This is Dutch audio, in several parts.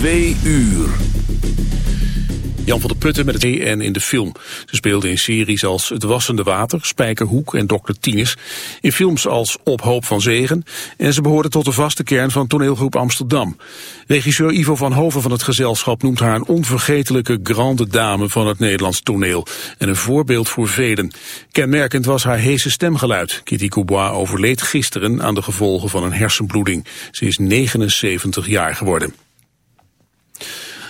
Twee uur. Jan van der Putten met het en in de film. Ze speelde in series als Het Wassende Water, Spijkerhoek en Dr. Tines. In films als Op Hoop van Zegen. En ze behoorde tot de vaste kern van toneelgroep Amsterdam. Regisseur Ivo van Hoven van het gezelschap noemt haar een onvergetelijke grande dame van het Nederlands toneel. En een voorbeeld voor velen. Kenmerkend was haar heese stemgeluid. Kitty Coubois overleed gisteren aan de gevolgen van een hersenbloeding. Ze is 79 jaar geworden.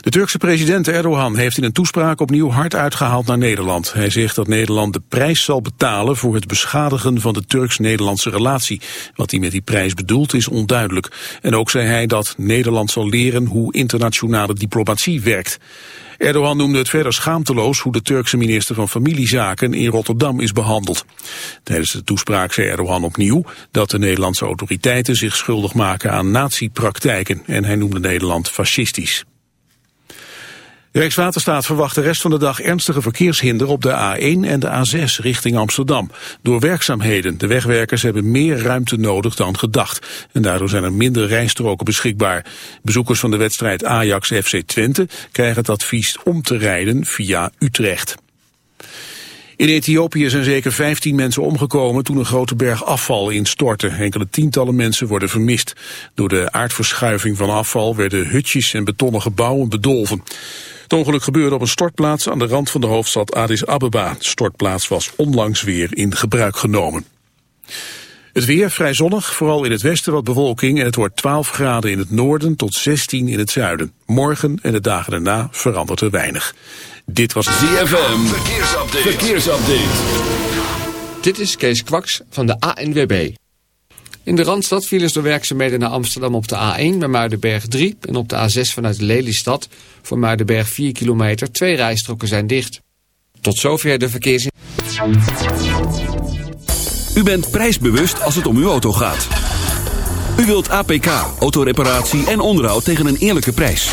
De Turkse president Erdogan heeft in een toespraak opnieuw hard uitgehaald naar Nederland. Hij zegt dat Nederland de prijs zal betalen voor het beschadigen van de Turks-Nederlandse relatie. Wat hij met die prijs bedoelt is onduidelijk. En ook zei hij dat Nederland zal leren hoe internationale diplomatie werkt. Erdogan noemde het verder schaamteloos hoe de Turkse minister van Familiezaken in Rotterdam is behandeld. Tijdens de toespraak zei Erdogan opnieuw dat de Nederlandse autoriteiten zich schuldig maken aan nazi-praktijken en hij noemde Nederland fascistisch. Rijkswaterstaat verwacht de rest van de dag ernstige verkeershinder op de A1 en de A6 richting Amsterdam. Door werkzaamheden. De wegwerkers hebben meer ruimte nodig dan gedacht. En daardoor zijn er minder rijstroken beschikbaar. Bezoekers van de wedstrijd Ajax FC Twente krijgen het advies om te rijden via Utrecht. In Ethiopië zijn zeker 15 mensen omgekomen toen een grote berg afval instortte. Enkele tientallen mensen worden vermist. Door de aardverschuiving van afval werden hutjes en betonnen gebouwen bedolven. Het ongeluk gebeurde op een stortplaats aan de rand van de hoofdstad Addis Abeba. De stortplaats was onlangs weer in gebruik genomen. Het weer vrij zonnig, vooral in het westen wat bewolking en het wordt 12 graden in het noorden tot 16 in het zuiden. Morgen en de dagen daarna verandert er weinig. Dit was ZFM, verkeersupdate. verkeersupdate. Dit is Kees Kwaks van de ANWB. In de Randstad vielen door werkzaamheden naar Amsterdam op de A1 bij Muidenberg 3... en op de A6 vanuit Lelystad voor Muidenberg 4 kilometer. Twee rijstroken zijn dicht. Tot zover de verkeers... U bent prijsbewust als het om uw auto gaat. U wilt APK, autoreparatie en onderhoud tegen een eerlijke prijs.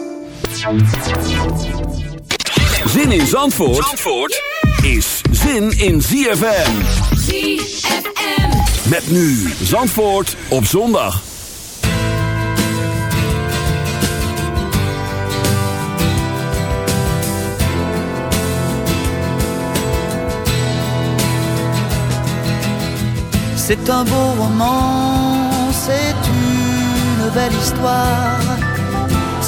Zin in Zandvoort, Zandvoort is zin in ZFM. ZFM. Met nu Zandvoort op zondag. C'est un beau roman, c'est une belle histoire,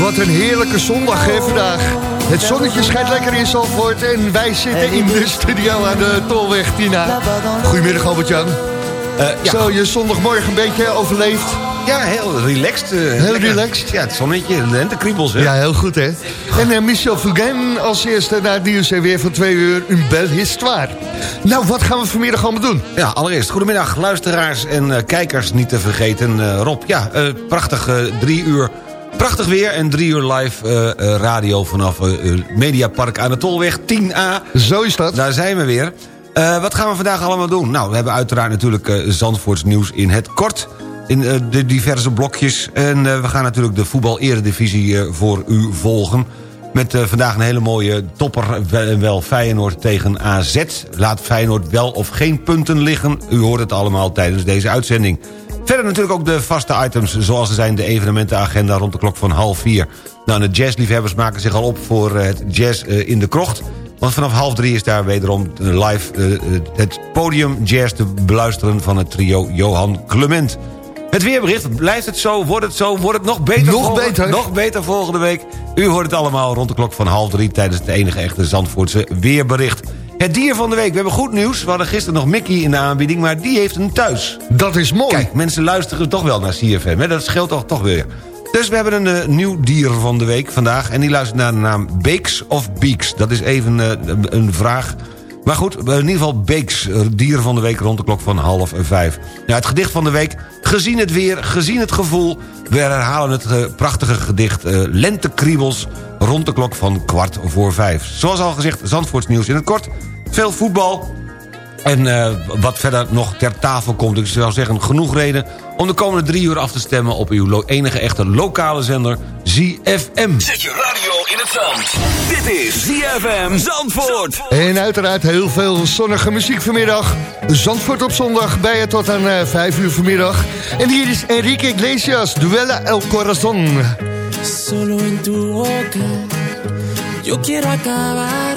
Wat een heerlijke zondag hè vandaag. Het zonnetje schijnt lekker in Zandvoort en wij zitten in de studio aan de Tolweg Tina. Goedemiddag Albert-Jan. ja. Zo, je zondagmorgen een beetje overleefd. Ja, heel relaxed. eh, Heel lekker. relaxed. Ja, het zonnetje, lentekriebels. Hè? Ja, heel goed hè. En eh, Michel Fugain als eerste naar het nieuws en weer van twee uur. Een belle histoire. Nou, wat gaan we vanmiddag allemaal doen? Ja, allereerst, goedemiddag luisteraars en eh, kijkers niet te vergeten. Rob, ja, prachtig drie uur. Prachtig weer en drie uur live radio vanaf eh, Mediapark aan de Tolweg 10A. Zo is dat. Daar zijn we weer. Wat gaan we vandaag allemaal doen? Nou, we hebben uiteraard natuurlijk Zandvoorts nieuws in het kort. In eh, de diverse blokjes. En eh, we gaan natuurlijk de voetbal-eredivisie eh, voor u volgen. Met vandaag een hele mooie topper. Wel, Feyenoord tegen AZ. Laat Feyenoord wel of geen punten liggen. U hoort het allemaal tijdens deze uitzending. Verder natuurlijk ook de vaste items zoals er zijn de evenementenagenda rond de klok van half vier. Nou, de jazzliefhebbers maken zich al op voor het jazz in de krocht. Want vanaf half drie is daar wederom live het podium jazz te beluisteren van het trio Johan Clement. Het weerbericht, blijft het zo, wordt het zo, wordt het nog beter? Nog volgende- beter. Nog beter volgende week. U hoort het allemaal rond de klok van half drie... tijdens het enige echte Zandvoortse weerbericht. Het dier van de week, we hebben goed nieuws. We hadden gisteren nog Mickey in de aanbieding, maar die heeft een thuis. Dat is mooi. Kijk, mensen luisteren toch wel naar CFM, hè? dat scheelt toch, toch weer. Dus we hebben een eh, nieuw dier van de week vandaag... en die luistert naar de naam Beeks of Beeks. Dat is even eh, een- een vraag... Maar goed, in ieder geval Beeks, eh, dier van de week rond de klok van half vijf. Ja, het gedicht van de week, gezien het weer, gezien het gevoel... we herhalen het eh, prachtige gedicht eh, Lentekriebels... rond de klok van kwart voor vijf. Zoals al gezegd, Zandvoorts nieuws in het kort. Veel voetbal, en eh, wat verder nog ter tafel komt, ik zou zeggen genoeg reden... om de komende drie uur af te stemmen op uw enige echte lokale zender ZFM. Zet je radio in het zand. Dit is ZFM Zandvoort. En uiteraard heel veel zonnige muziek vanmiddag. Zandvoort op zondag bij je tot aan eh, vijf uur vanmiddag. En hier is Enrique Iglesias, Duella El Corazon. Solo en tu boca yo quiero acabar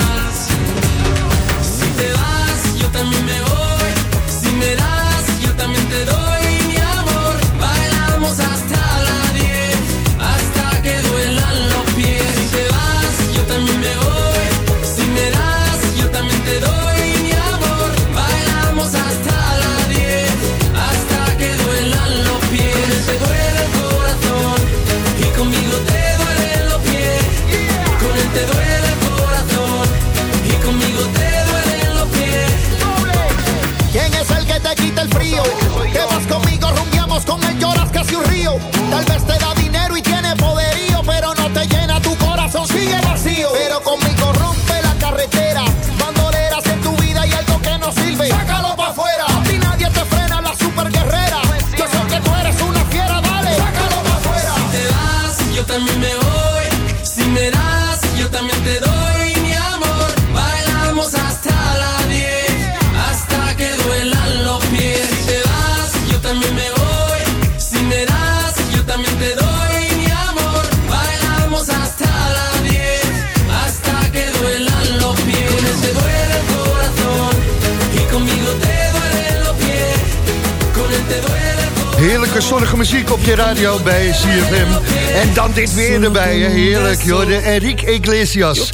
Lekkere zonnige muziek op je radio bij CFM. En dan dit weer erbij, heerlijk joh, de Erik Iglesias.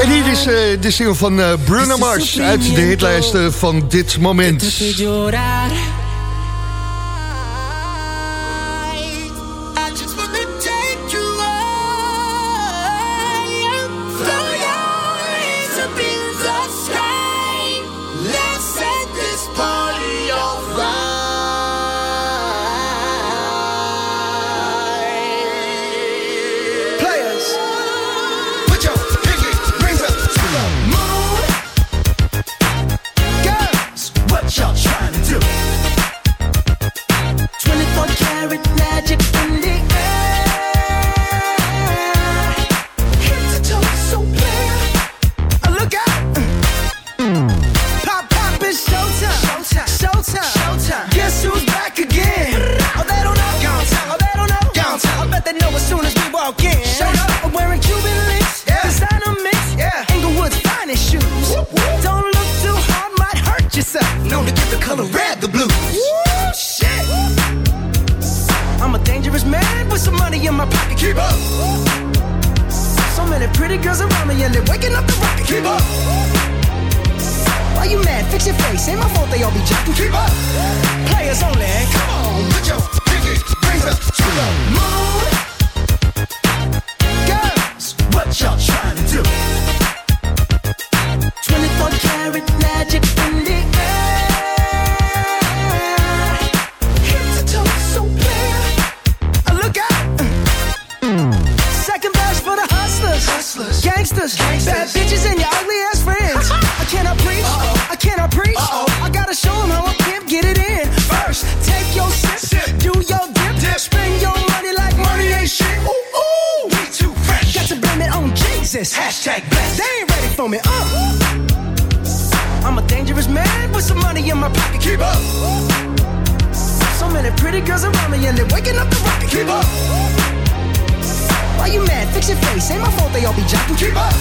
En hier is eh, de single van eh, Bruno Mars uit de hitlijsten van dit moment. keep up. So many pretty girls around me and they're waking up the rocket. Keep up. Why you mad? Fix your face. Ain't my fault they all be jocking. Keep up.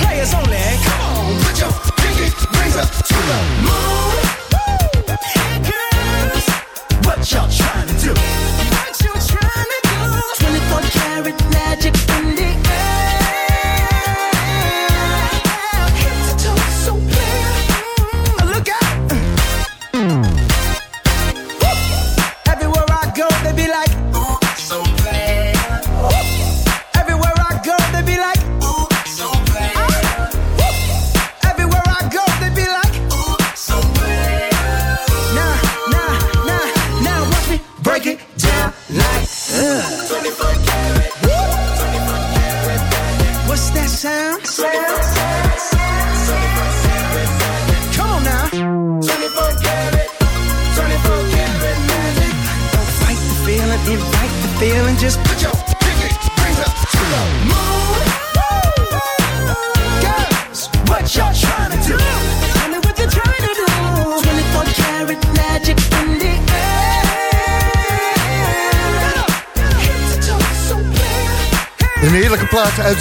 Players only. Come on, put your pinky rings up to the moon.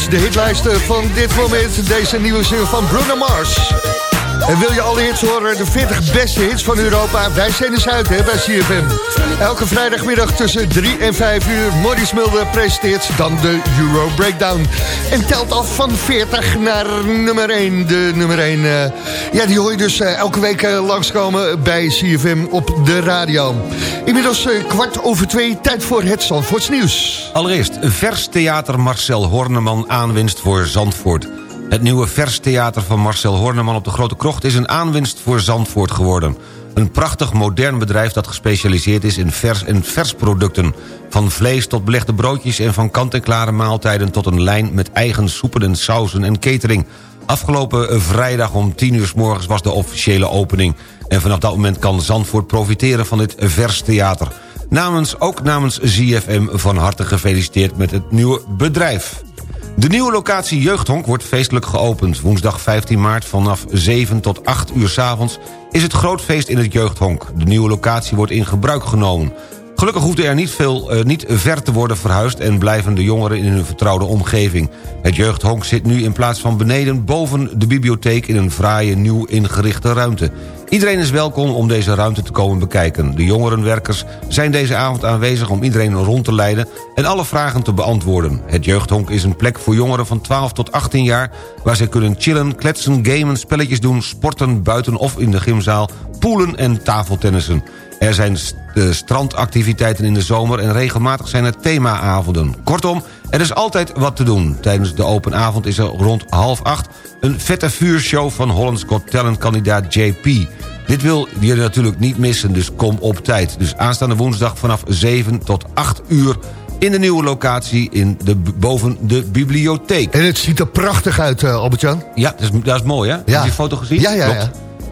de hitlijsten van dit moment. Deze nieuwe zin van Bruno Mars. En wil je alle hits horen, de 40 beste hits van Europa? Wij zijn eens uit hè, bij CFM. Elke vrijdagmiddag tussen 3 en 5 uur. Maurice Mulder presenteert dan de Euro Breakdown. En telt af van 40 naar nummer 1. De nummer 1, uh, ja, die hoor je dus uh, elke week uh, langskomen bij CFM op de radio. Inmiddels kwart over twee, tijd voor het Zandvoorts nieuws. Allereerst, vers theater Marcel Horneman aanwinst voor Zandvoort. Het nieuwe verstheater van Marcel Horneman op de Grote Krocht... is een aanwinst voor Zandvoort geworden. Een prachtig modern bedrijf dat gespecialiseerd is in vers en versproducten. Van vlees tot belegde broodjes en van kant-en-klare maaltijden... tot een lijn met eigen soepen en sauzen en catering. Afgelopen vrijdag om 10 uur s morgens was de officiële opening. En vanaf dat moment kan Zandvoort profiteren van dit verstheater. Namens, ook namens ZFM van harte gefeliciteerd met het nieuwe bedrijf. De nieuwe locatie Jeugdhonk wordt feestelijk geopend. Woensdag 15 maart vanaf 7 tot 8 uur s avonds is het groot feest in het Jeugdhonk. De nieuwe locatie wordt in gebruik genomen. Gelukkig hoeft er niet, veel, uh, niet ver te worden verhuisd... en blijven de jongeren in hun vertrouwde omgeving. Het jeugdhonk zit nu in plaats van beneden boven de bibliotheek... in een fraaie, nieuw ingerichte ruimte. Iedereen is welkom om deze ruimte te komen bekijken. De jongerenwerkers zijn deze avond aanwezig om iedereen rond te leiden... en alle vragen te beantwoorden. Het jeugdhonk is een plek voor jongeren van 12 tot 18 jaar... waar zij kunnen chillen, kletsen, gamen, spelletjes doen... sporten buiten of in de gymzaal, poelen en tafeltennissen. Er zijn strandactiviteiten in de zomer en regelmatig zijn er themaavonden. Kortom, er is altijd wat te doen. Tijdens de open avond is er rond half acht... een vette vuurshow van Hollands Got Talent kandidaat JP. Dit wil je natuurlijk niet missen, dus kom op tijd. Dus aanstaande woensdag vanaf 7 tot 8 uur in de nieuwe locatie in de, boven de bibliotheek. En het ziet er prachtig uit, uh, Albert-Jan. Ja, dat is, dat is mooi, hè? Ja. Heb je die foto gezien? Ja, ja, ja.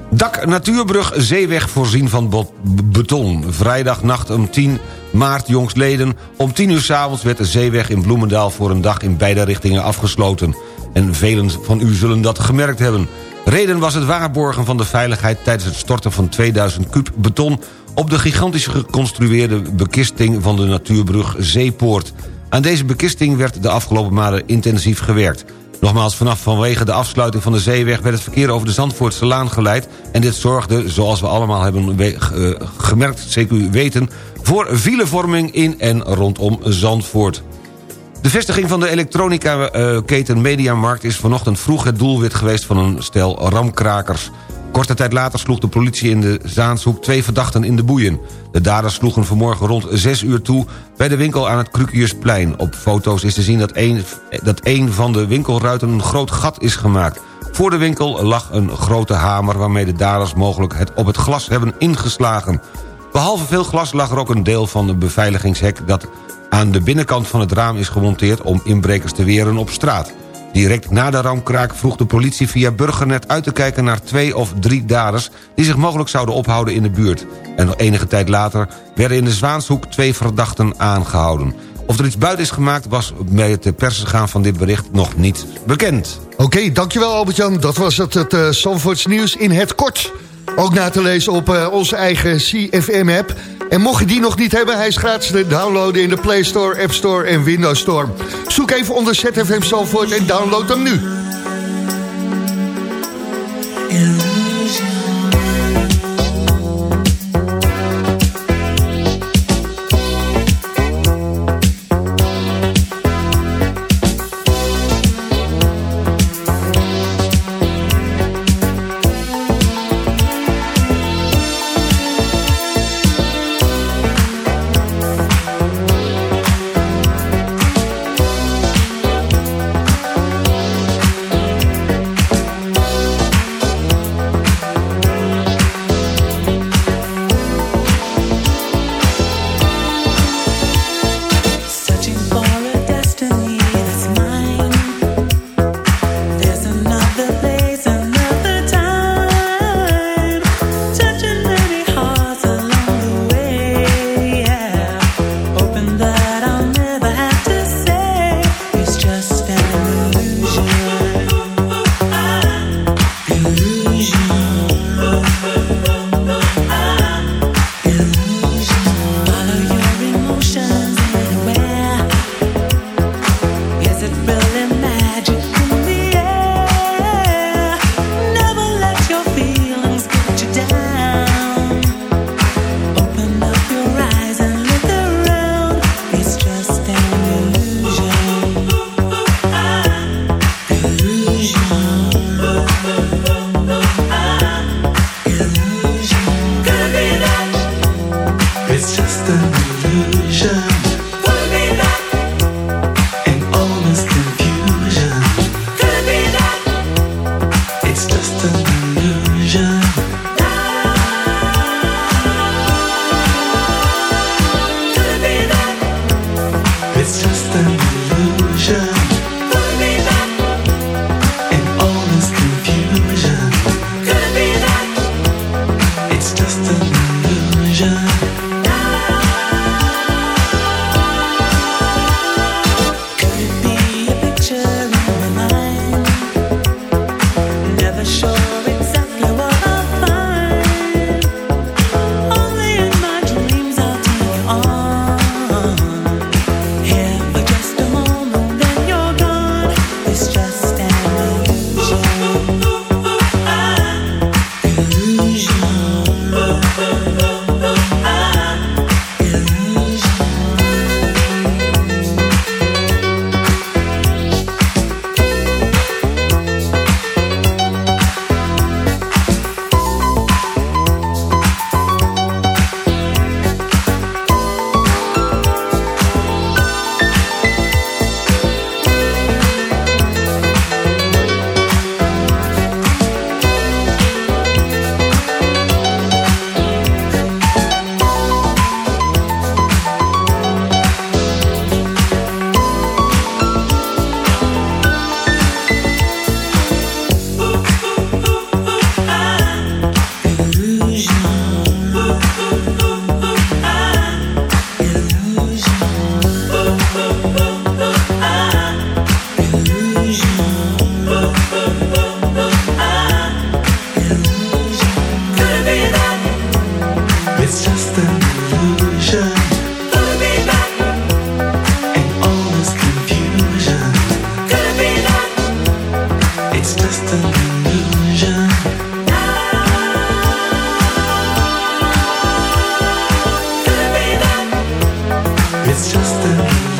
Dak Natuurbrug Zeeweg voorzien van beton. Vrijdagnacht om 10 maart jongsleden. Om 10 uur s avonds werd de zeeweg in Bloemendaal voor een dag in beide richtingen afgesloten. En velen van u zullen dat gemerkt hebben. Reden was het waarborgen van de veiligheid tijdens het storten van 2000 kub beton... op de gigantisch geconstrueerde bekisting van de natuurbrug Zeepoort. Aan deze bekisting werd de afgelopen maanden intensief gewerkt. Nogmaals, vanaf vanwege de afsluiting van de zeeweg... werd het verkeer over de Zandvoortse Laan geleid... en dit zorgde, zoals we allemaal hebben eh, gemerkt, zeker weten... voor filevorming in en rondom Zandvoort. De vestiging van de elektronica-keten Mediamarkt... is vanochtend vroeg het doelwit geweest van een stel ramkrakers... Korte tijd later sloeg de politie in de Zaanshoek twee verdachten in de boeien. De daders sloegen vanmorgen rond 6 uur toe bij de winkel aan het Krukiusplein. Op foto's is te zien dat een, dat een van de winkelruiten een groot gat is gemaakt. Voor de winkel lag een grote hamer waarmee de daders mogelijk het op het glas hebben ingeslagen. Behalve veel glas lag er ook een deel van het beveiligingshek... dat aan de binnenkant van het raam is gemonteerd om inbrekers te weren op straat. Direct na de ramkraak vroeg de politie via Burgernet uit te kijken naar twee of drie daders... die zich mogelijk zouden ophouden in de buurt. En nog enige tijd later werden in de Zwaanshoek twee verdachten aangehouden. Of er iets buiten is gemaakt was bij het persen gaan van dit bericht nog niet bekend. Oké, dankjewel Albert-Jan. Dat was het, het uh, nieuws in het kort. Ook na te lezen op uh, onze eigen CFM-app... En mocht je die nog niet hebben, hij is gratis te downloaden in de Play Store, App Store en Windows Store. Zoek even onder ZFM Zalvoort en download hem nu. illusion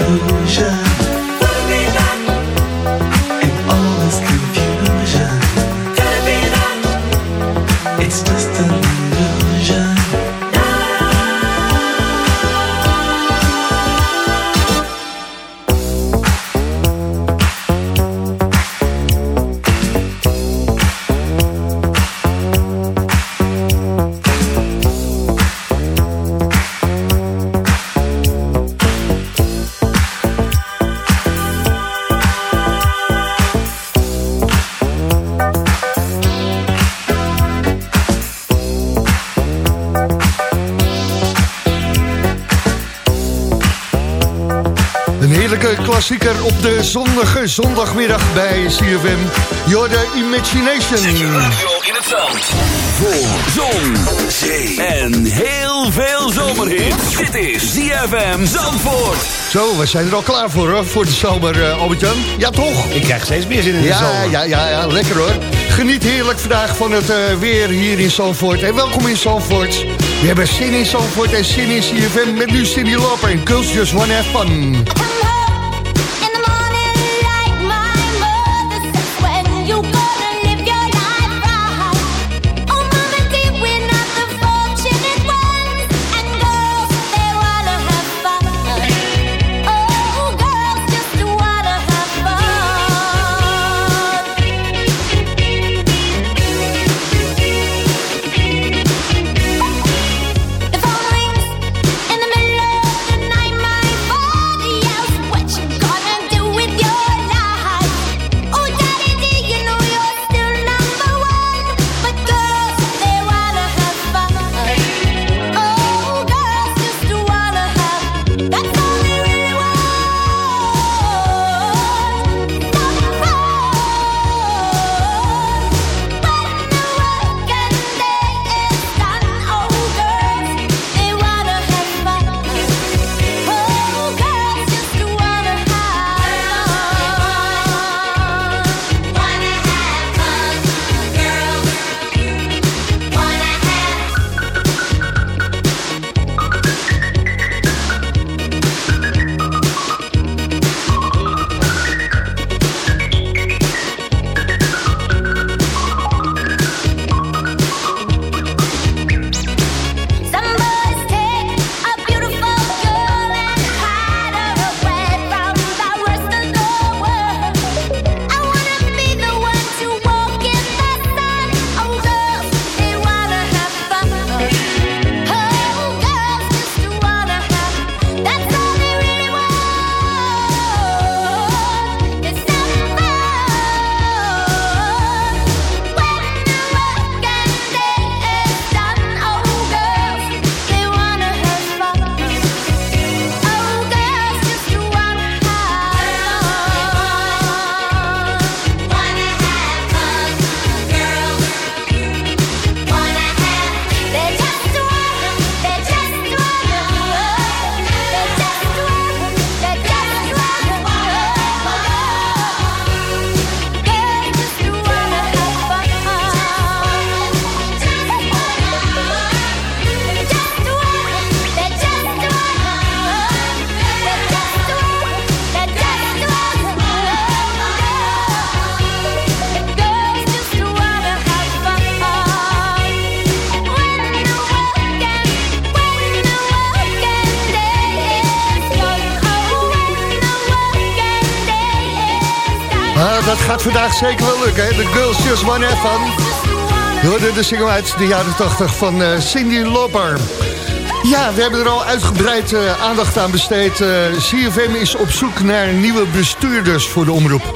revolution. De zonnige zondagmiddag bij CFM. You're the Imagination. in het zand. Voor zon, zee en heel veel zomerhit. Dit is ZFM Zandvoort. Zo, we zijn er al klaar voor, hoor, voor de zomer, uh, Albert-Jan. Ja, toch? Ik krijg steeds meer zin in de ja, zomer. Ja, ja, ja, lekker hoor. Geniet heerlijk vandaag van het uh, weer hier in Zandvoort. En welkom in Zandvoort. We hebben zin in Zandvoort en zin in CFM met nu Cindy Lauper en Girls Just Wanna Have Fun. Gaat vandaag zeker wel lukken. Hè? De Girls Just One Have Fun. Je hoorde de single uit de jaren 80 van uh, Cindy Lauper. Ja, we hebben er al uitgebreid uh, aandacht aan besteed. Uh, CFM is op zoek naar nieuwe bestuurders voor de omroep.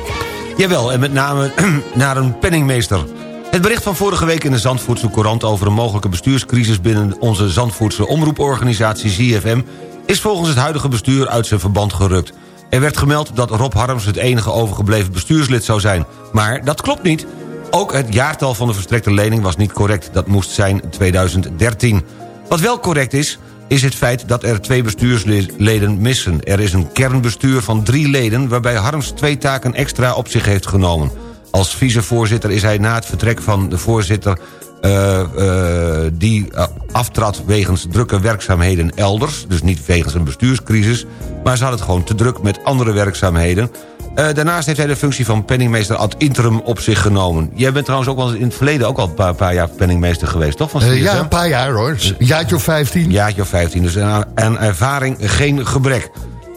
Jawel, en met name naar een penningmeester. Het bericht van vorige week in de Zandvoortse Courant... over een mogelijke bestuurscrisis binnen onze Zandvoortse omroeporganisatie ZFM... is volgens het huidige bestuur uit zijn verband gerukt. Er werd gemeld dat Rob Harms het enige overgebleven bestuurslid zou zijn. Maar dat klopt niet. Ook het jaartal van de verstrekte lening was niet correct. Dat moest zijn 2013. Wat wel correct is, is het feit dat er twee bestuursleden missen. Er is een kernbestuur van drie leden... waarbij Harms twee taken extra op zich heeft genomen. Als vicevoorzitter is hij na het vertrek van de voorzitter... Uh, uh, die uh, aftrad wegens drukke werkzaamheden elders. Dus niet wegens een bestuurscrisis. Maar ze had het gewoon te druk met andere werkzaamheden. daarnaast heeft hij de functie van penningmeester ad interim op zich genomen. Jij bent trouwens ook wel in het verleden ook al een paar, paar jaar penningmeester geweest, toch? Van ja, een paar jaar hoor. Jaartje of 15. Jaartje of 15, dus aan, aan ervaring geen gebrek.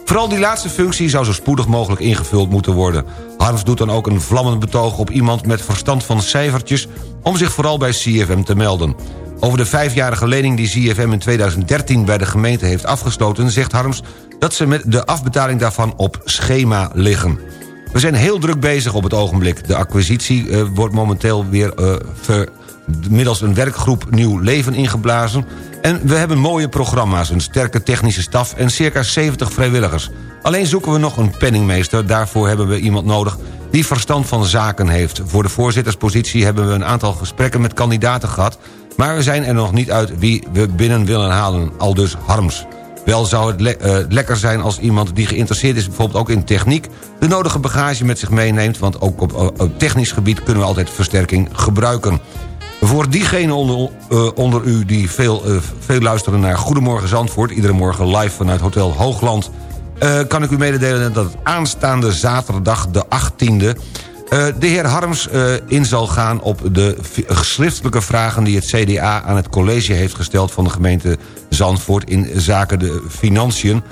Vooral die laatste functie zou zo spoedig mogelijk ingevuld moeten worden. Harms doet dan ook een vlammend betoog op iemand met verstand van cijfertjes... om zich vooral bij CFM te melden. Over de vijfjarige lening die CFM in 2013 bij de gemeente heeft afgesloten... zegt Harms dat ze met de afbetaling daarvan op schema liggen. We zijn heel druk bezig op het ogenblik. De acquisitie uh, wordt momenteel weer ver, middels een werkgroep nieuw leven ingeblazen... En we hebben mooie programma's, een sterke technische staf en circa 70 vrijwilligers. Alleen zoeken we nog een penningmeester. Daarvoor hebben we iemand nodig die verstand van zaken heeft. Voor de voorzitterspositie hebben we een aantal gesprekken met kandidaten gehad... maar we zijn er nog niet uit wie we binnen willen halen, al dus Harms. Wel zou het eh, lekker zijn als iemand die geïnteresseerd is... bijvoorbeeld ook in techniek... de nodige bagage met zich meeneemt... want ook op, op technisch gebied kunnen we altijd versterking gebruiken. Voor diegenen onder, uh, onder u die veel, uh, veel luisteren naar Goedemorgen Zandvoort... iedere morgen live vanuit Hotel Hoogland... Uh, kan ik u mededelen dat aanstaande zaterdag de 18e... de heer Harms in zal gaan op de schriftelijke vragen... die het CDA aan het college heeft gesteld van de gemeente Zandvoort... in zaken de financiën.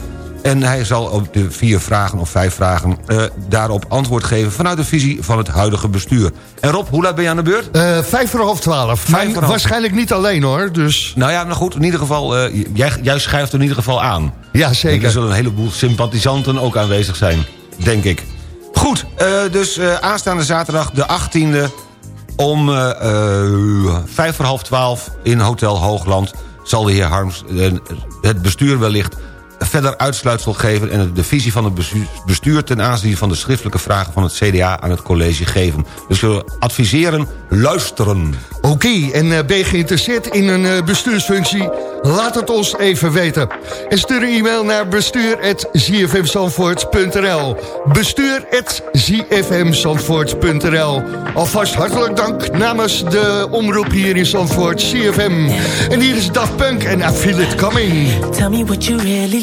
En hij zal op de vier vragen of vijf vragen uh, daarop antwoord geven... vanuit de visie van het huidige bestuur. En Rob, hoe laat ben je aan de beurt? Uh, vijf voor half twaalf. Vijf voor half. Waarschijnlijk niet alleen hoor. Dus... Nou ja, maar goed, in ieder geval, uh, jij, jij schuift er in ieder geval aan. Ja, zeker. En er zullen een heleboel sympathisanten ook aanwezig zijn, denk ik. Goed, dus aanstaande zaterdag de 18e om vijf voor half twaalf in Hotel Hoogland... zal de heer Harms het bestuur wellicht verder uitsluitsel geven... en de visie van het bestuur ten aanzien van de schriftelijke vragen van het CDA aan het college geven. Dus we adviseren luisteren. Oké, okay, en uh, ben je geïnteresseerd in een uh, bestuursfunctie? Laat het ons even weten. En stuur een e-mail naar bestuur.zfmzandvoort.nl bestuur.zfmzandvoort.nl Alvast hartelijk dank namens de omroep hier in Zandvoort, CFM. En hier is Daft Punk en I Feel It Coming. Tell me what you really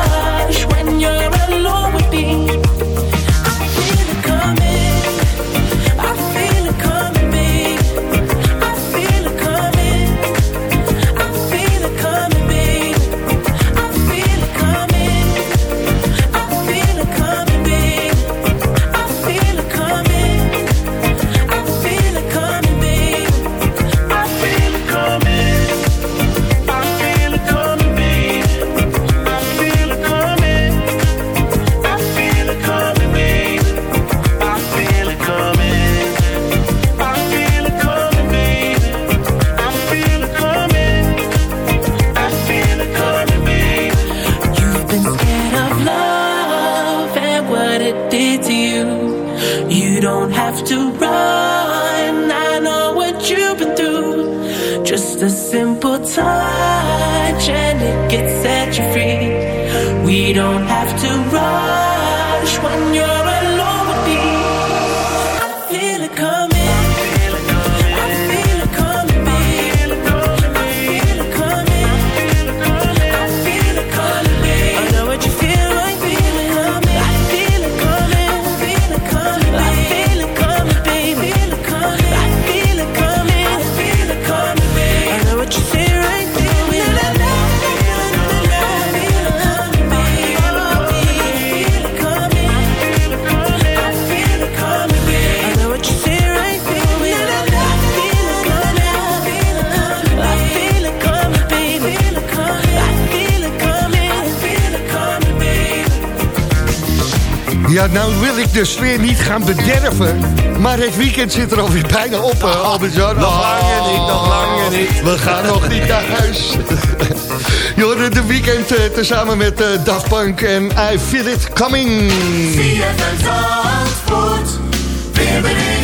de sfeer niet gaan bederven. Maar het weekend zit er alweer bijna op, uh, Albert-Jan. Nog langer niet, nog langer niet. We gaan nog niet naar huis. Je hoorde de weekend uh, tezamen met uh, Daft Punk en I Feel It Coming.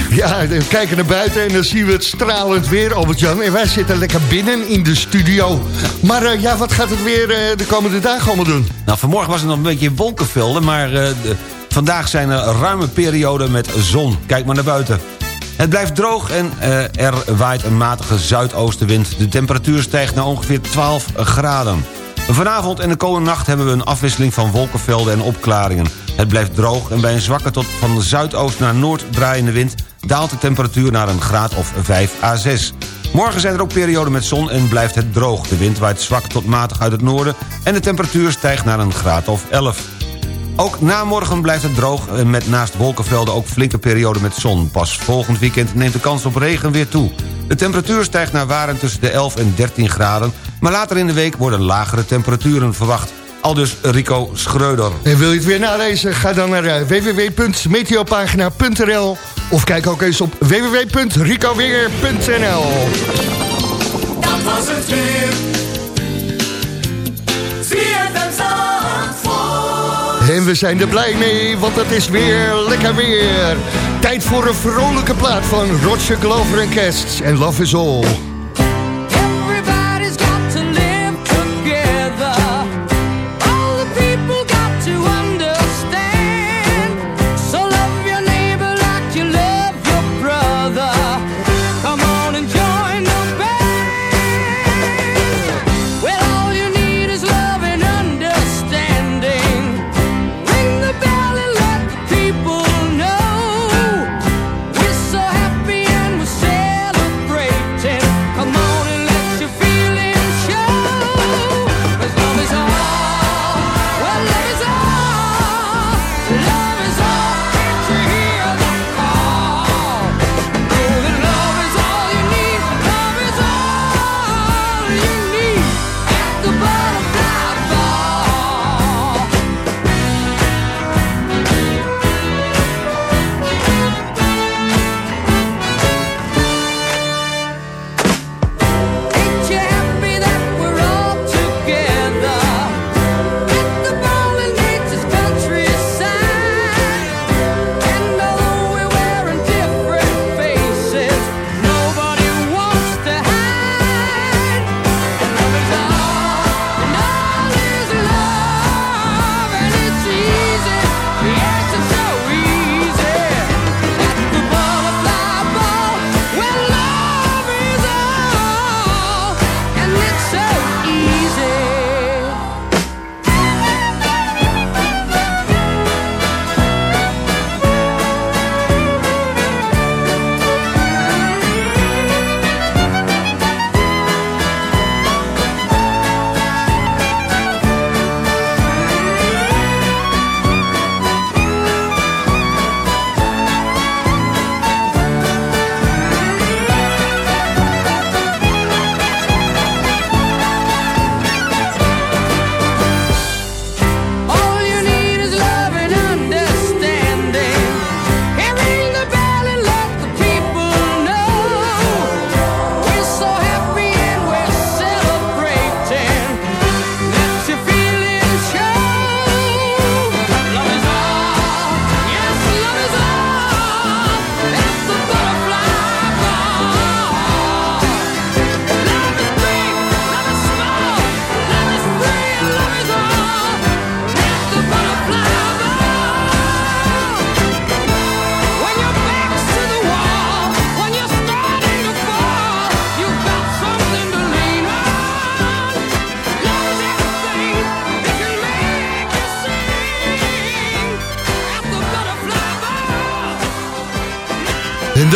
Ja, we kijken naar buiten en dan zien we het stralend weer, Albert-Jan. En wij zitten lekker binnen in de studio. Maar uh, ja, wat gaat het weer uh, de komende dagen allemaal doen? Nou, vanmorgen was het nog een beetje wolkenvelden, maar uh, de, vandaag zijn er ruime perioden met zon. Kijk maar naar buiten. Het blijft droog en er waait een matige zuidoostenwind. De temperatuur stijgt naar ongeveer 12 graden. Vanavond en de komende nacht hebben we een afwisseling van wolkenvelden en opklaringen. Het blijft droog en bij een zwakke tot van zuidoost naar noord draaiende wind... daalt de temperatuur naar een graad of 5 à 6. Morgen zijn er ook perioden met zon en blijft het droog. De wind waait zwak tot matig uit het noorden... en de temperatuur stijgt naar een graad of 11. Ook na morgen blijft het droog met naast wolkenvelden ook flinke perioden met zon. Pas volgend weekend neemt de kans op regen weer toe. De temperatuur stijgt naar waren tussen de 11 en 13 graden... maar later in de week worden lagere temperaturen verwacht. Al dus Rico Schreuder. En wil je het weer nalezen? Ga dan naar uh, www.meteopagina.nl of kijk ook eens op www.ricoweer.nl Dat was het weer. En we zijn er blij mee, want het is weer lekker weer. Tijd voor een vrolijke plaat van Roger Glover en Kerst. En Love is All.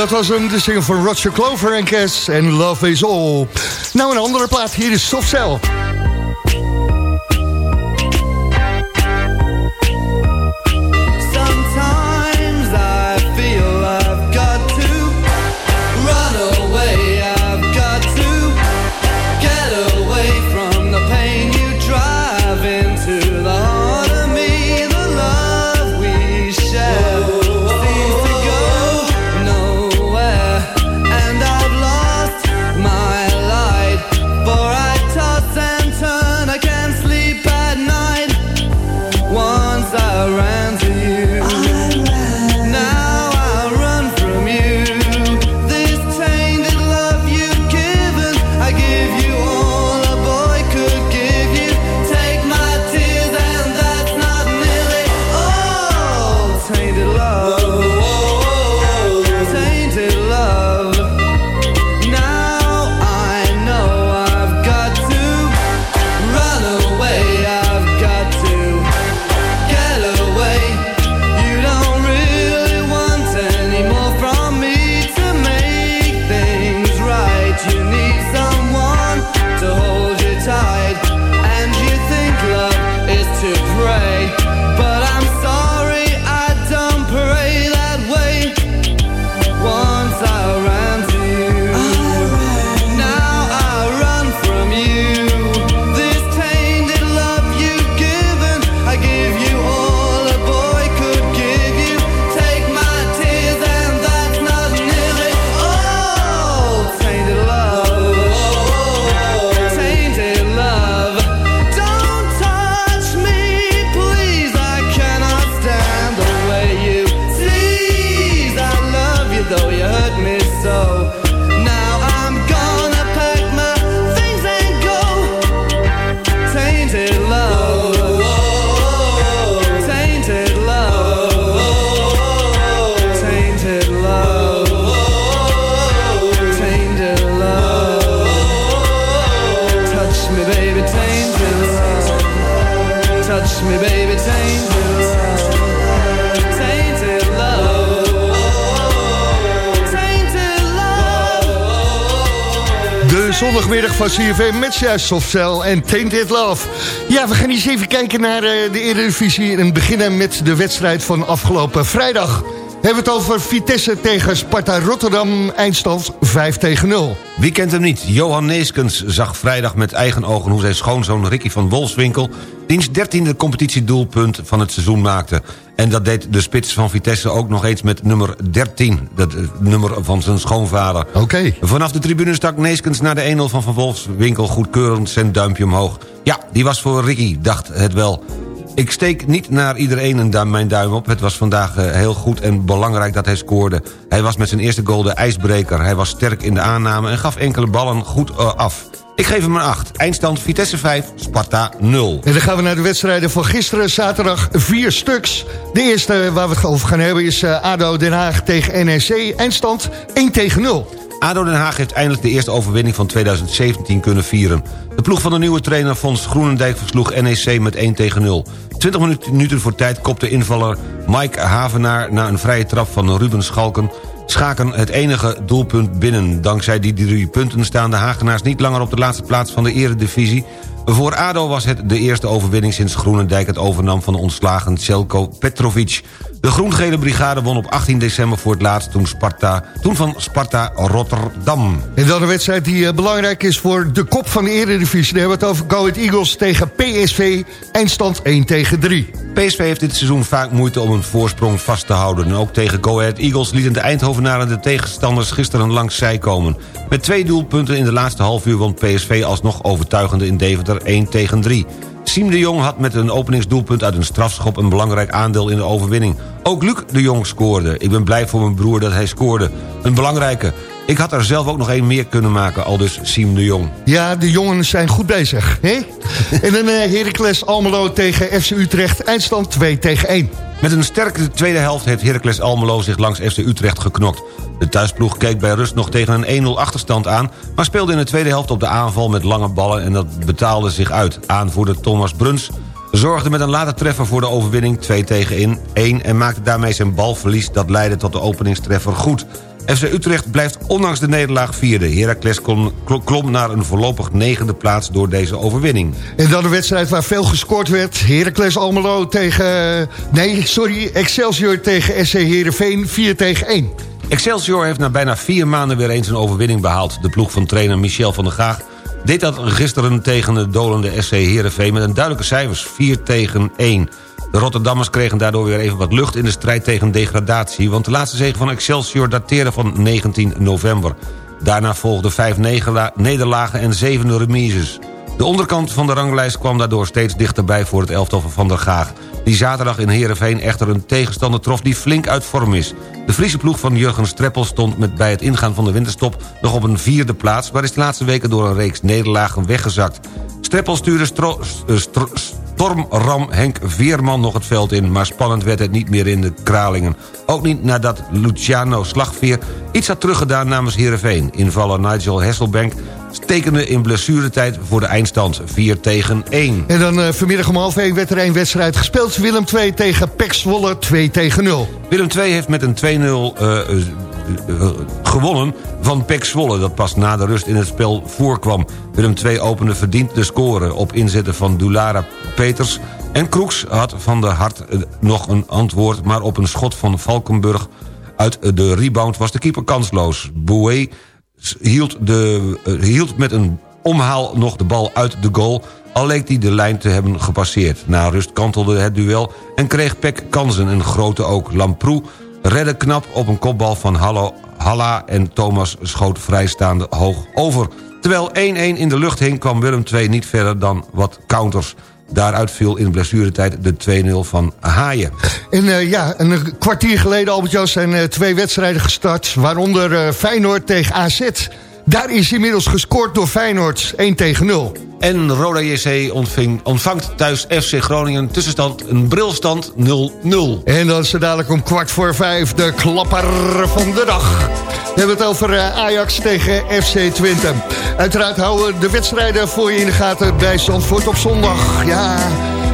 Dat was hem, de van Roger Clover en Cass en Love is All. Nou, een andere plaat, hier is Soft De zondagmiddag van CFM met juist en Tainted Love. Ja, we gaan eens even kijken naar eh, de Eredivisie... en beginnen met de wedstrijd van afgelopen vrijdag. We hebben het over Vitesse tegen Sparta Rotterdam, eindstand 5 tegen 0. Wie kent hem niet? Johan Neeskens zag vrijdag met eigen ogen... hoe zijn schoonzoon Ricky van Wolfswinkel... diens dertiende competitiedoelpunt van het seizoen maakte. En dat deed de spits van Vitesse ook nog eens met nummer 13. Dat eh, nummer van zijn schoonvader. Oké. Vanaf de tribune stak Neeskens naar de 1-0 van Van Wolfswinkel... goedkeurend zijn duimpje omhoog. Ja, die was voor Ricky, dacht het wel. Ik steek niet naar iedereen een duim, mijn duim op. Het was vandaag eh, heel goed en belangrijk dat hij scoorde. Hij was met zijn eerste goal de ijsbreker. Hij was sterk in de aanname en gaf enkele ballen goed eh, af. Ik geef hem een 8. Eindstand Vitesse 5, Sparta 0. En dan gaan we naar de wedstrijden van gisteren, zaterdag, vier stuks. De eerste waar we het over gaan hebben is eh, ADO Den Haag tegen NEC. Eindstand 1 tegen 0. ADO Den Haag heeft eindelijk de eerste overwinning van 2017 kunnen vieren. De ploeg van de nieuwe trainer Fons Groenendijk versloeg NEC met 1 tegen 0. 20 minuten voor tijd kopte invaller Mike Havenaar... na een vrije trap van Ruben Schalken schaken het enige doelpunt binnen. Dankzij die drie punten staan de Hagenaars niet langer op de laatste plaats van de eredivisie. Voor ADO was het de eerste overwinning sinds Groenendijk het overnam van de ontslagen Celko Petrovic. De groen-gele brigade won op 18 december voor het laatst toen, Sparta, toen van Sparta Rotterdam. En dan een wedstrijd die eh, belangrijk is voor de kop van de Eredivisie. Daar hebben we het over Go Ahead Eagles tegen PSV. Eindstand 1 tegen 3. PSV heeft dit seizoen vaak moeite om een voorsprong vast te houden. En ook tegen Go Ahead Eagles lieten de Eindhovenaren de tegenstanders gisteren langs zij komen. Met twee doelpunten in de laatste half uur won PSV alsnog overtuigende in Deventer 1 tegen 3. Siem de Jong had met een openingsdoelpunt uit een strafschop... een belangrijk aandeel in de overwinning. Ook Luc de Jong scoorde. Ik ben blij voor mijn broer dat hij scoorde. Een belangrijke. Ik had er zelf ook nog één meer kunnen maken, al dus Siem de Jong. Ja, de jongens zijn goed bezig. Hè? en dan uh, Heracles Almelo tegen FC Utrecht. Eindstand 2 tegen 1. Met een sterke tweede helft heeft Heracles Almelo zich langs FC Utrecht geknokt. De thuisploeg keek bij rust nog tegen een 1-0 achterstand aan... maar speelde in de tweede helft op de aanval met lange ballen... en dat betaalde zich uit. Aanvoerder Thomas Bruns zorgde met een late treffer voor de overwinning 2 tegen 1... en maakte daarmee zijn balverlies dat leidde tot de openingstreffer goed. FC Utrecht blijft ondanks de nederlaag vierde. Heracles klom, klom naar een voorlopig negende plaats door deze overwinning. En dan een wedstrijd waar veel gescoord werd. Heracles Almelo tegen... Nee, sorry, Excelsior tegen SC Heerenveen 4 tegen 1. Excelsior heeft na bijna vier maanden weer eens een overwinning behaald. De ploeg van trainer Michel van der Gaag deed dat gisteren tegen de dolende SC Heerenveen... met een duidelijke cijfers, 4 tegen 1. De Rotterdammers kregen daardoor weer even wat lucht in de strijd tegen degradatie... want de laatste zege van Excelsior dateerde van 19 november. Daarna volgden vijf nederlagen en zeven remises. De onderkant van de ranglijst kwam daardoor steeds dichterbij voor het elftal van der Gaag... die zaterdag in Heerenveen echter een tegenstander trof die flink uit vorm is. De Friese ploeg van Jurgen Streppel stond met bij het ingaan van de winterstop... nog op een vierde plaats, maar is de laatste weken door een reeks nederlagen weggezakt. Streppel stuurde stro, stormram Henk Veerman nog het veld in... maar spannend werd het niet meer in de Kralingen. Ook niet nadat Luciano Slagveer iets had teruggedaan namens Heerenveen. Invaller Nigel Hesselbank stekende in blessuretijd voor de eindstand 4 tegen 1. En dan uh, vanmiddag om half 1 werd er één wedstrijd gespeeld. Willem 2 tegen Pek Zwolle 2 tegen 0. Willem 2 heeft met een 2-0 uh, uh, gewonnen van Pek Zwolle... dat pas na de rust in het spel voorkwam. Willem 2 opende verdiend de score op inzetten van Dulara Peters... en Kroeks had van der Hart uh, nog een antwoord... maar op een schot van Valkenburg uit de rebound was de keeper kansloos. Boué hield, de, uh, hield met een omhaal nog de bal uit de goal... al leek hij de lijn te hebben gepasseerd. Na rust kantelde het duel en kreeg Peck kansen, een grote ook. Lamproe redde knap op een kopbal van Hallo, Halla... en Thomas schoot vrijstaande hoog over. Terwijl 1-1 in de lucht hing kwam Willem II niet verder dan wat counters... Daaruit viel in blessuretijd de 2-0 van Haaien. En uh, ja, een kwartier geleden, Albert-Jan, zijn uh, twee wedstrijden gestart. Waaronder uh, Feyenoord tegen AZ. Daar is inmiddels gescoord door Feyenoord 1 tegen 0. En Roda JC ontving, ontvangt thuis FC Groningen tussenstand een brilstand 0-0. En dan is het dadelijk om kwart voor vijf de klapper van de dag. We hebben het over eh, Ajax tegen FC Twente. Uiteraard houden we de wedstrijden voor je in de gaten bij Zandvoort op zondag. Ja,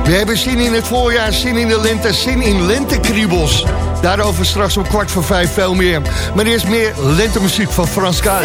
we hebben zin in het voorjaar, zin in de lente, zin in lentekriebels. Daarover straks om kwart voor vijf veel meer. Maar eerst meer lentemuziek van Frans Kaal.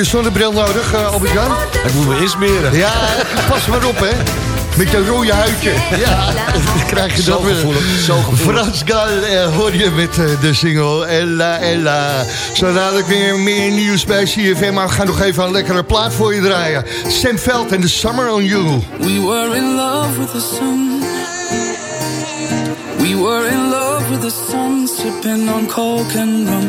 Je zonnebril nodig, eh, Albert-Jan? Ik moet me insmeren. Ja, pas maar op, hè. Met je rode huidje. Ja, dan krijg je Zo dat weer. zo gevoelig. Frans Gal eh, hoor je met eh, de single Ella Ella. Zo dadelijk weer meer nieuws bij CFM. Maar we gaan nog even een lekkere plaat voor je draaien. Sam Veld en The Summer on You. We were in love with the sun. We were in love with the sun, sipping on coke and rum.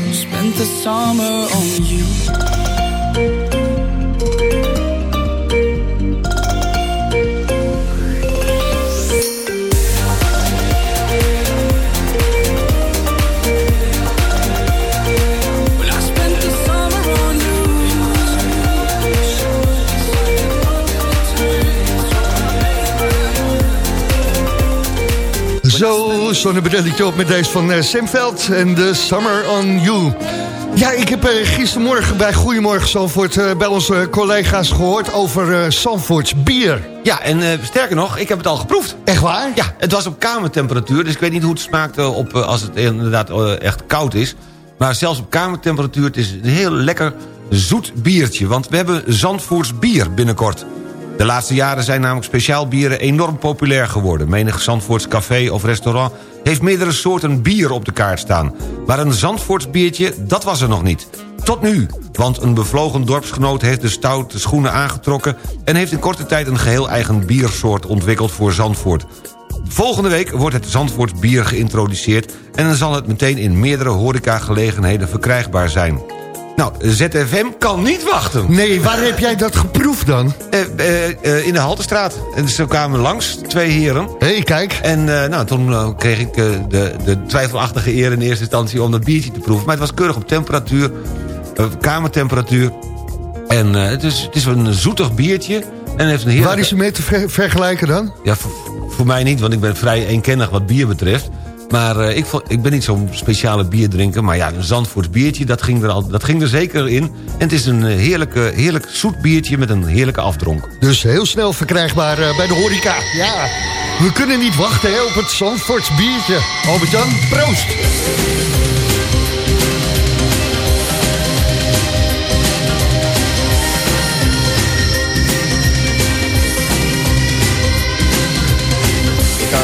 the summer on you. Zo, zonnebrilletje op met deze van eh, Sam Veld en The Summer on You. Ja, ik heb eh, gistermorgen bij Goedemorgen Zandvoort... eh, bij onze collega's gehoord over Zandvoorts bier. Ja, en sterker nog, ik heb het al geproefd. Echt waar? Ja, het was op kamertemperatuur, dus ik weet niet hoe het smaakt op, als het inderdaad echt koud is. Maar zelfs op kamertemperatuur, het is een heel lekker zoet biertje. Want we hebben Zandvoorts bier binnenkort. De laatste jaren zijn namelijk speciaal bieren enorm populair geworden. Menig Zandvoorts café of restaurant heeft meerdere soorten bier op de kaart staan. Maar een Zandvoorts biertje, dat was er nog niet. Tot nu, want een bevlogen dorpsgenoot heeft de stoute schoenen aangetrokken... en heeft in korte tijd een geheel eigen biersoort ontwikkeld voor Zandvoort. Volgende week wordt het Zandvoorts bier geïntroduceerd... en dan zal het meteen in meerdere horecagelegenheden verkrijgbaar zijn. Nou, ZFM kan niet wachten. Nee, waar heb jij dat geproefd dan? Eh, eh, eh, in de Haltestraat. En ze kwamen langs, twee heren. Hé, hey, kijk. En nou, toen kreeg ik de, de twijfelachtige eer in eerste instantie om dat biertje te proeven. Maar het was keurig op temperatuur, kamertemperatuur. En het, is, het is een zoetig biertje. En heeft een heerlijke... Waar is hij mee te ver- vergelijken dan? Ja, voor, voor mij niet, want ik ben vrij eenkennig wat bier betreft. Maar eh, ik, ik ben niet zo'n speciale bierdrinker. Maar ja, een Zandvoorts biertje, dat ging, er al, dat ging er zeker in. En het is een eh, heerlijke, heerlijk zoet biertje met een heerlijke afdronk. Dus heel snel verkrijgbaar eh, bij de horeca. Ja, we kunnen niet wachten hè, op het Zandvoorts biertje. Albert-Jan, proost.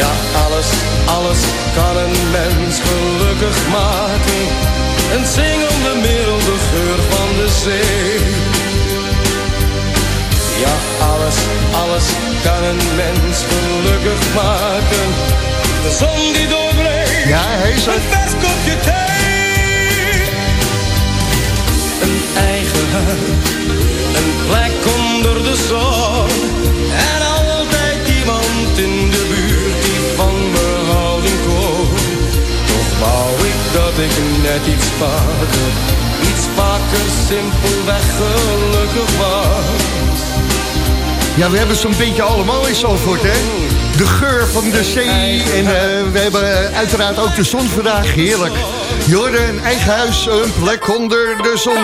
Ja, alles, alles kan een mens gelukkig maken. Een zingende milde geur van de zee. Ja, alles, alles kan een mens gelukkig maken. De zon die doorbreekt. Ja, hij is. Een vers kopje thee. Een eigen huis. Ik net iets vaker, iets vaker simpelweg gelukkig was. Ja, we hebben zo'n beetje allemaal in Zandvoort, hè? De geur van de zee en eh, we hebben uiteraard ook de zon vandaag. Heerlijk. Jorden, eigen huis, een plek onder de zon.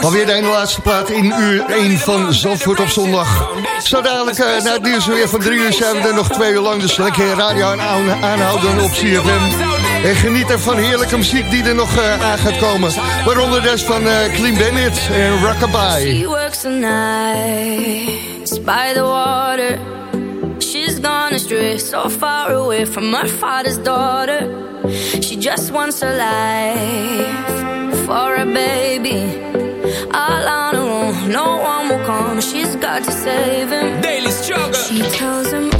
Alweer de ene laatste plaat in uur 1 van Zandvoort op zondag. Zo dadelijk uh, na het nieuws weer van 3 uur zijn we er nog twee uur lang. Dus lekker radio aan, aanhouden op CFM. En geniet er van heerlijke muziek die er nog uh, aan gaat komen. Waaronder des van uh, Clean Bennett en Rockabye. She works the nights by the water. She's gone astray, so far away from her father's daughter. She just wants a life for a baby. All on her own, no one will come. She's got to save him. Daily struggle. She tells him,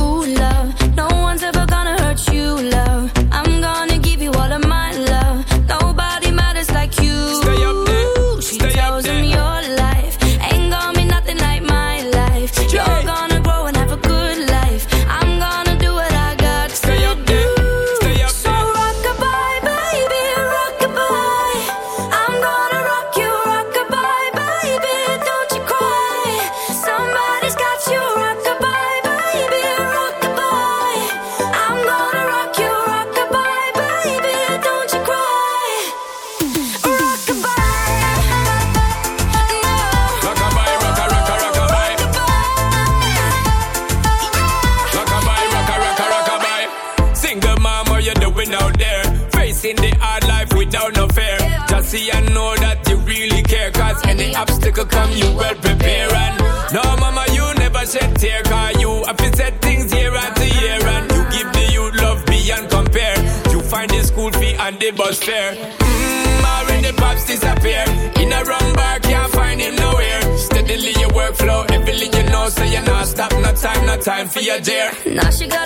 no time for your dear. Now she got